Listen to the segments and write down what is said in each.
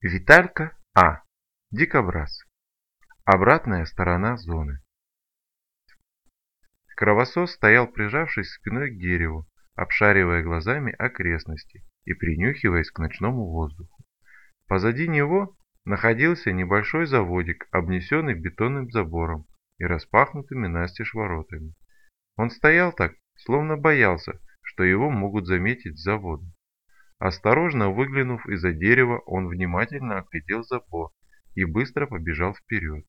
Виталька А. Дикобраз. Обратная сторона зоны. Кровосос стоял, прижавшись спиной к дереву, обшаривая глазами окрестности и принюхиваясь к ночному воздуху. Позади него находился небольшой заводик, обнесенный бетонным забором и распахнутыми настежь воротами. Он стоял так, словно боялся, что его могут заметить с завода. Осторожно выглянув из-за дерева, он внимательно оглядел забор и быстро побежал вперед.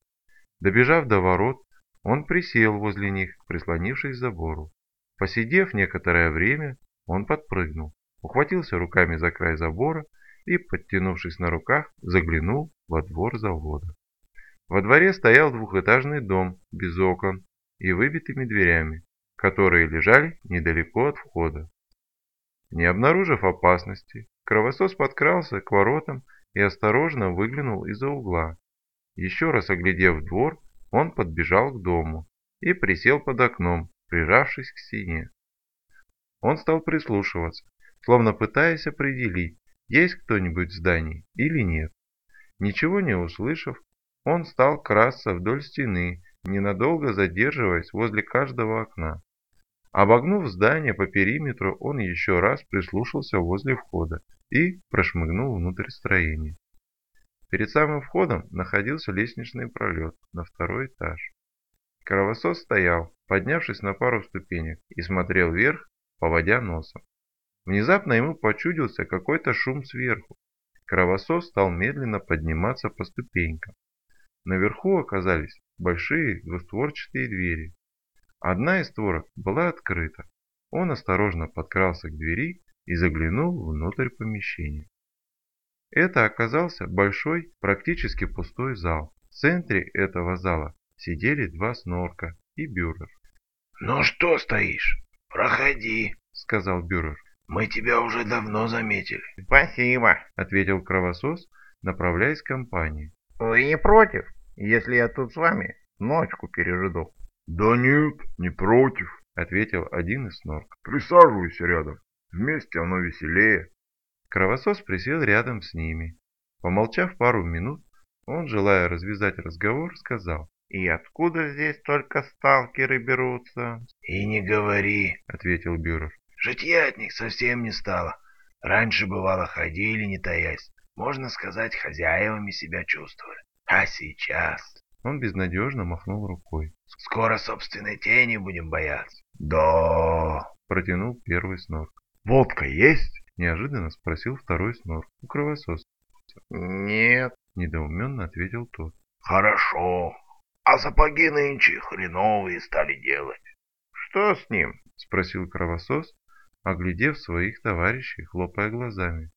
Добежав до ворот, он присел возле них, прислонившись к забору. Посидев некоторое время, он подпрыгнул, ухватился руками за край забора и, подтянувшись на руках, заглянул во двор завода. Во дворе стоял двухэтажный дом без окон и выбитыми дверями, которые лежали недалеко от входа. Не обнаружив опасности, кровосос подкрался к воротам и осторожно выглянул из-за угла. Еще раз оглядев двор, он подбежал к дому и присел под окном, прижавшись к стене. Он стал прислушиваться, словно пытаясь определить, есть кто-нибудь в здании или нет. Ничего не услышав, он стал красться вдоль стены, ненадолго задерживаясь возле каждого окна. Обогнув здание по периметру, он еще раз прислушался возле входа и прошмыгнул внутрь строения. Перед самым входом находился лестничный пролет на второй этаж. Кровосос стоял, поднявшись на пару ступенек, и смотрел вверх, поводя носом. Внезапно ему почудился какой-то шум сверху. Кровосос стал медленно подниматься по ступенькам. Наверху оказались большие двустворчатые двери. Одна из створок была открыта. Он осторожно подкрался к двери и заглянул внутрь помещения. Это оказался большой, практически пустой зал. В центре этого зала сидели два снорка и бюрер. «Ну что стоишь? Проходи», — сказал бюрер. «Мы тебя уже давно заметили». «Спасибо», — ответил кровосос, направляясь к компании. «Вы не против, если я тут с вами ночку пережду?» «Да нет, не против», — ответил один из снорк. «Присаживайся рядом. Вместе оно веселее». Кровосос присел рядом с ними. Помолчав пару минут, он, желая развязать разговор, сказал. «И откуда здесь только сталкеры берутся?» «И не говори», — ответил Бюрер. «Житья от них совсем не стало. Раньше, бывало, ходили, не таясь. Можно сказать, хозяевами себя чувствовали. А сейчас...» Он безнадежно махнул рукой. «Скоро собственной тени будем бояться». «Да...» — протянул первый снорк. «Водка есть?» Неожиданно спросил второй снор у кровососа. «Нет», — недоуменно ответил тот. «Хорошо. А сапоги нынче хреновые стали делать». «Что с ним?» — спросил кровосос, оглядев своих товарищей, хлопая глазами.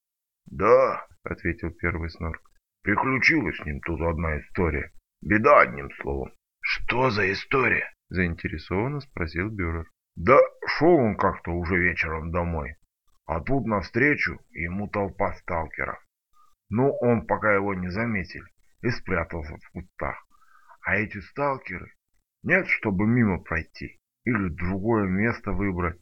«Да», — ответил первый снорк. «Приключилась с ним тут одна история. Беда, одним словом». «Что за история?» — заинтересованно спросил Бюрер. «Да шел он как-то уже вечером домой. А тут навстречу ему толпа сталкеров. Но ну, он пока его не заметили и спрятался в кустах. А эти сталкеры нет, чтобы мимо пройти или другое место выбрать.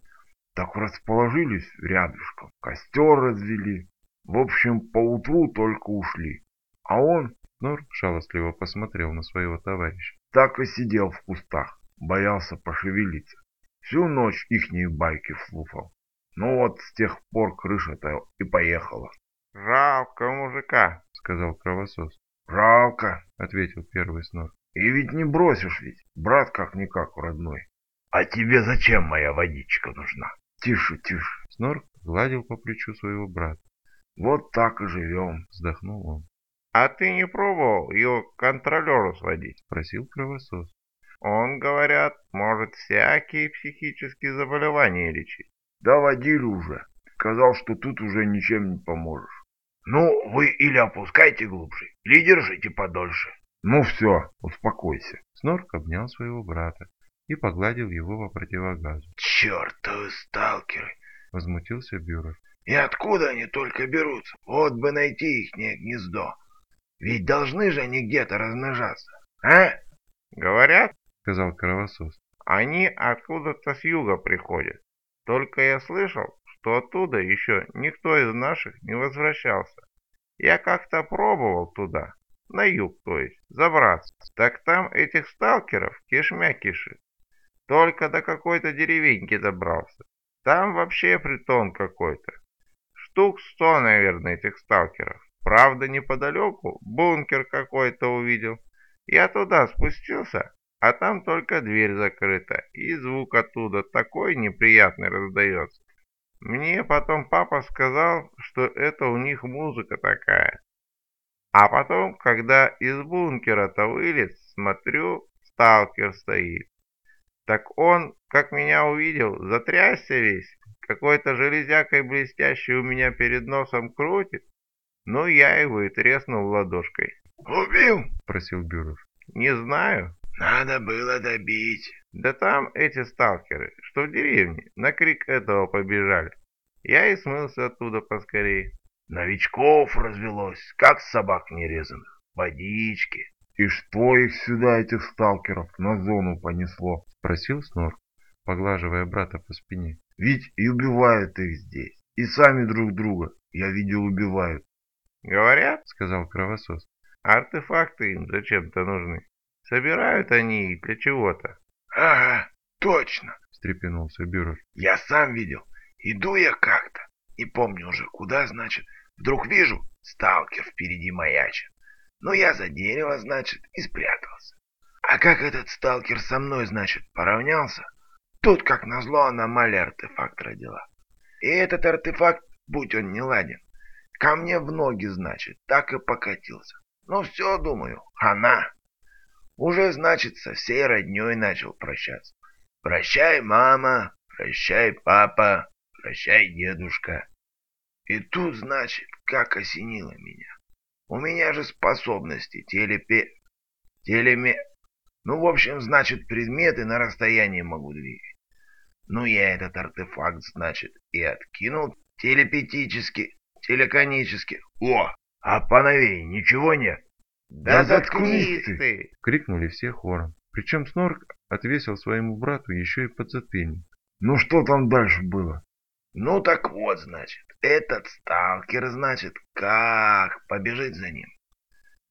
Так расположились рядышком, костер развели. В общем, поутру только ушли. А он, Нор жалостливо посмотрел на своего товарища, так и сидел в кустах, боялся пошевелиться. Всю ночь ихние байки слушал. Ну вот с тех пор крыша-то и поехала. «Жалко мужика», — сказал кровосос. «Жалко», — ответил первый снор. «И ведь не бросишь ведь, брат как-никак родной. А тебе зачем моя водичка нужна?» «Тише, тише». Снорк гладил по плечу своего брата. «Вот так и живем», — вздохнул он. «А ты не пробовал ее к контролеру сводить?» — спросил кровосос. «Он, говорят, может всякие психические заболевания лечить». Да водили уже. Сказал, что тут уже ничем не поможешь. Ну, вы или опускайте глубже, или держите подольше. Ну все, успокойся. Снорк обнял своего брата и погладил его по противогазу. Чертовы сталкеры! Возмутился Бюрер. И откуда они только берутся? Вот бы найти их гнездо. Ведь должны же они где-то размножаться, а? Говорят, сказал Кровосос, они откуда-то с юга приходят. Только я слышал, что оттуда еще никто из наших не возвращался. Я как-то пробовал туда, на юг, то есть, забраться. Так там этих сталкеров кишмя кишит. Только до какой-то деревеньки добрался. Там вообще притон какой-то. Штук сто, наверное, этих сталкеров. Правда, неподалеку бункер какой-то увидел. Я туда спустился, а там только дверь закрыта, и звук оттуда такой неприятный раздается. Мне потом папа сказал, что это у них музыка такая. А потом, когда из бункера-то вылез, смотрю, сталкер стоит. Так он, как меня увидел, затрясся весь, какой-то железякой блестящий у меня перед носом крутит. Ну, я его и треснул ладошкой. «Убил?» — просил Бюров. «Не знаю». «Надо было добить». «Да там эти сталкеры, что в деревне, на крик этого побежали. Я и смылся оттуда поскорее». «Новичков развелось, как собак нерезанных. Водички». «И что их сюда, этих сталкеров, на зону понесло?» — спросил Снорк, поглаживая брата по спине. «Ведь и убивают их здесь, и сами друг друга, я видел, убивают». «Говорят, — сказал Кровосос, — артефакты им зачем-то нужны. Собирают они их для чего-то». «Ага, точно!» — встрепенулся Бюрер. «Я сам видел. Иду я как-то. Не помню уже, куда, значит. Вдруг вижу, сталкер впереди маячит. Ну, я за дерево, значит, и спрятался. А как этот сталкер со мной, значит, поравнялся, тут, как назло, аномалия артефакт родила. И этот артефакт, будь он не ладен, ко мне в ноги, значит, так и покатился. Ну все, думаю, она. Уже, значит, со всей родней начал прощаться. Прощай, мама, прощай, папа, прощай, дедушка. И тут, значит, как осенило меня. У меня же способности телепе... телеме... Ну, в общем, значит, предметы на расстоянии могу двигать. Ну, я этот артефакт, значит, и откинул телепетически, телеконически. О, а поновей ничего нет? Да, заткнись ты! Крикнули все хором. Причем Снорк отвесил своему брату еще и подзатыльник. Ну что там дальше было? Ну так вот, значит, этот сталкер, значит, как побежит за ним.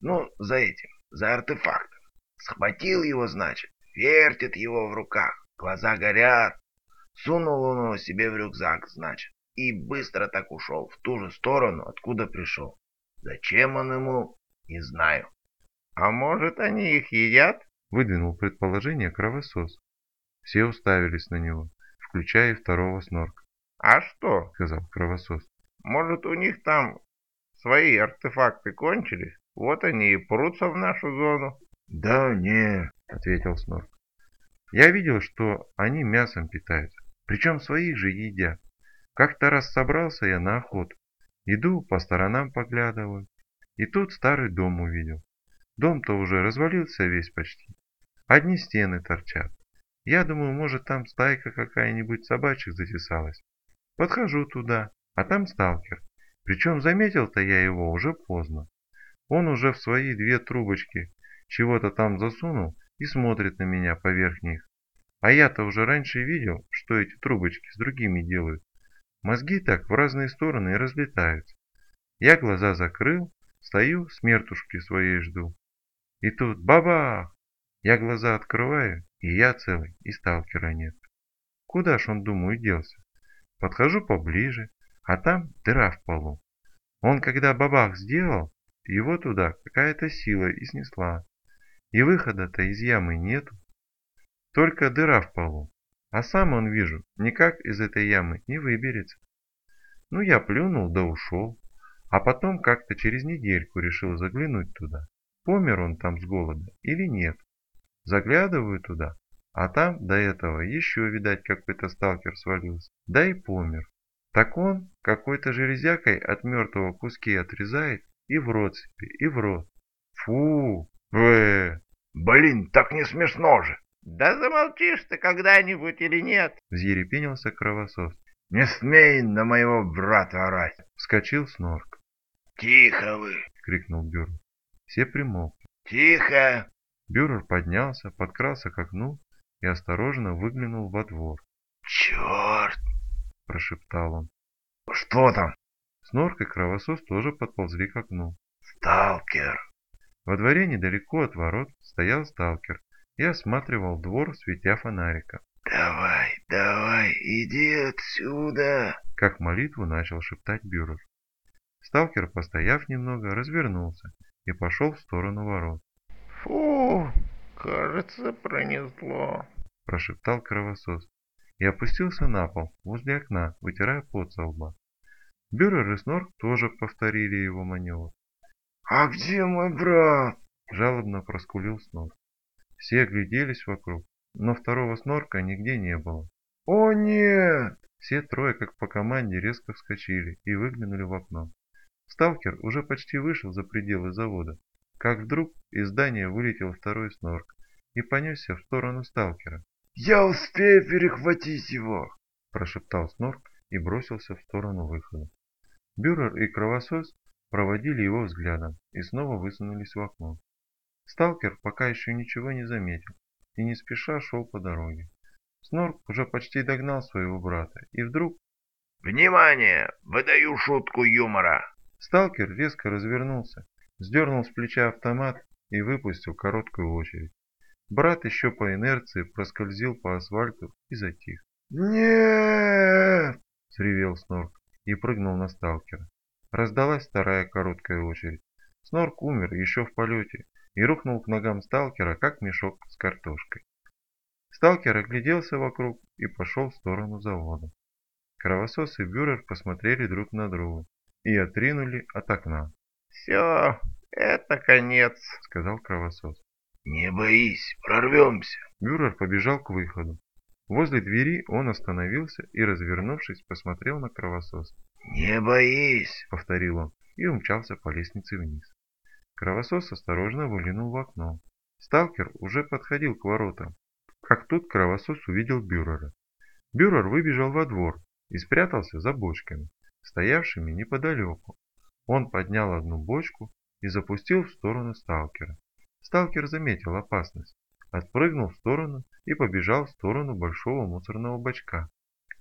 Ну, за этим, за артефактом. Схватил его, значит, вертит его в руках, глаза горят. Сунул он его себе в рюкзак, значит, и быстро так ушел в ту же сторону, откуда пришел. Зачем он ему, не знаю. А может, они их едят? Выдвинул предположение кровосос. Все уставились на него, включая и второго снорка. «А что?» — сказал кровосос. «Может, у них там свои артефакты кончились? Вот они и прутся в нашу зону». «Да не», — ответил Снорк. «Я видел, что они мясом питаются, причем своих же едят. Как-то раз собрался я на охоту. Иду, по сторонам поглядываю. И тут старый дом увидел. Дом-то уже развалился весь почти. Одни стены торчат. Я думаю, может, там стайка какая-нибудь собачек затесалась. Подхожу туда, а там сталкер. Причем заметил-то я его уже поздно. Он уже в свои две трубочки чего-то там засунул и смотрит на меня поверх них. А я-то уже раньше видел, что эти трубочки с другими делают. Мозги так в разные стороны и разлетаются. Я глаза закрыл, стою, смертушки своей жду. И тут бабах! Я глаза открываю, и я целый, и сталкера нет. Куда ж он, думаю, делся? Подхожу поближе, а там дыра в полу. Он когда бабах сделал, его туда какая-то сила и снесла. И выхода-то из ямы нету. Только дыра в полу. А сам он, вижу, никак из этой ямы не выберется. Ну, я плюнул да ушел. А потом как-то через недельку решил заглянуть туда. Помер он там с голода или нет. Заглядываю туда, а там до этого еще, видать, какой-то сталкер свалился. Да и помер. Так он какой-то железякой от мертвого куски отрезает и в рот себе, и в рот. Фу! Бэ! Блин, так не смешно же! Да замолчишь ты когда-нибудь или нет? Взъерепенился кровосос. Не смей на моего брата орать! Вскочил Снорк. Тихо вы! Крикнул Бюрер. Все примолкли. Тихо! Бюрер поднялся, подкрался к окну и осторожно выглянул во двор. «Черт!» – прошептал он. «Что там?» Снорк и Кровосос тоже подползли к окну. «Сталкер!» Во дворе недалеко от ворот стоял сталкер и осматривал двор, светя фонариком. «Давай, давай, иди отсюда!» Как молитву начал шептать Бюрер. Сталкер, постояв немного, развернулся и пошел в сторону ворот. «Фу, кажется, пронесло», – прошептал кровосос и опустился на пол возле окна, вытирая пот со лба. Бюрер и Снорк тоже повторили его маневр. «А где мой брат?» – жалобно проскулил Снорк. Все огляделись вокруг, но второго Снорка нигде не было. «О нет!» Все трое, как по команде, резко вскочили и выглянули в окно. Сталкер уже почти вышел за пределы завода, как вдруг из здания вылетел второй Снорк и понесся в сторону сталкера. «Я успею перехватить его!» – прошептал Снорк и бросился в сторону выхода. Бюрер и Кровосос проводили его взглядом и снова высунулись в окно. Сталкер пока еще ничего не заметил и не спеша шел по дороге. Снорк уже почти догнал своего брата и вдруг... «Внимание! Выдаю шутку юмора!» Сталкер резко развернулся, сдернул с плеча автомат и выпустил короткую очередь. Брат еще по инерции проскользил по асфальту и затих. «Нет!» — сревел Снорк и прыгнул на сталкера. Раздалась вторая короткая очередь. Снорк умер еще в полете и рухнул к ногам сталкера, как мешок с картошкой. Сталкер огляделся вокруг и пошел в сторону завода. Кровосос и Бюрер посмотрели друг на друга и отринули от окна. «Все, это конец», — сказал Кровосос. «Не боись, прорвемся!» Бюрер побежал к выходу. Возле двери он остановился и, развернувшись, посмотрел на Кровососа. «Не боись!» — повторил он и умчался по лестнице вниз. Кровосос осторожно выглянул в окно. Сталкер уже подходил к воротам, как тут Кровосос увидел Бюрера. Бюрер выбежал во двор и спрятался за бочками, стоявшими неподалеку. Он поднял одну бочку и запустил в сторону сталкера. Сталкер заметил опасность, отпрыгнул в сторону и побежал в сторону большого мусорного бачка.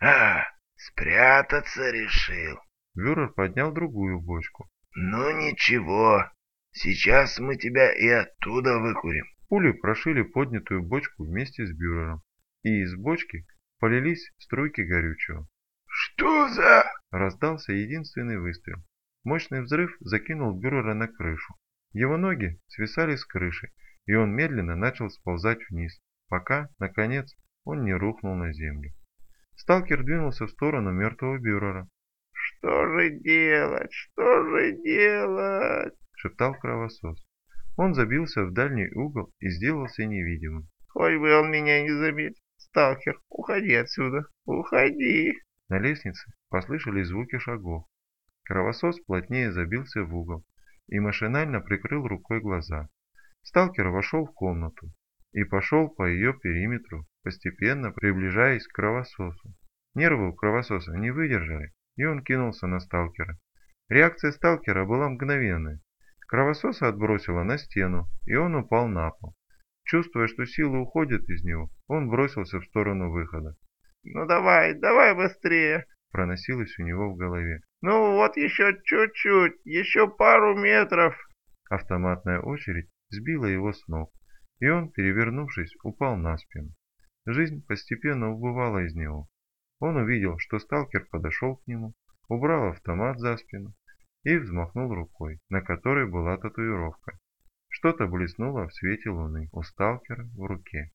«А, спрятаться решил!» Бюрер поднял другую бочку. «Ну ничего, сейчас мы тебя и оттуда выкурим». Пули прошили поднятую бочку вместе с Бюрером, и из бочки полились струйки горючего. «Что за...» Раздался единственный выстрел. Мощный взрыв закинул Бюрера на крышу. Его ноги свисали с крыши, и он медленно начал сползать вниз, пока, наконец, он не рухнул на землю. Сталкер двинулся в сторону мертвого Бюрера. «Что же делать? Что же делать?» — шептал кровосос. Он забился в дальний угол и сделался невидимым. «Хоть бы он меня не заметил. Сталкер, уходи отсюда, уходи!» На лестнице послышались звуки шагов. Кровосос плотнее забился в угол и машинально прикрыл рукой глаза. Сталкер вошел в комнату и пошел по ее периметру, постепенно приближаясь к кровососу. Нервы у кровососа не выдержали, и он кинулся на сталкера. Реакция сталкера была мгновенной. Кровососа отбросило на стену, и он упал на пол. Чувствуя, что силы уходят из него, он бросился в сторону выхода. «Ну давай, давай быстрее!» проносилось у него в голове. «Ну вот еще чуть-чуть, еще пару метров!» Автоматная очередь сбила его с ног, и он, перевернувшись, упал на спину. Жизнь постепенно убывала из него. Он увидел, что сталкер подошел к нему, убрал автомат за спину и взмахнул рукой, на которой была татуировка. Что-то блеснуло в свете луны у сталкера в руке.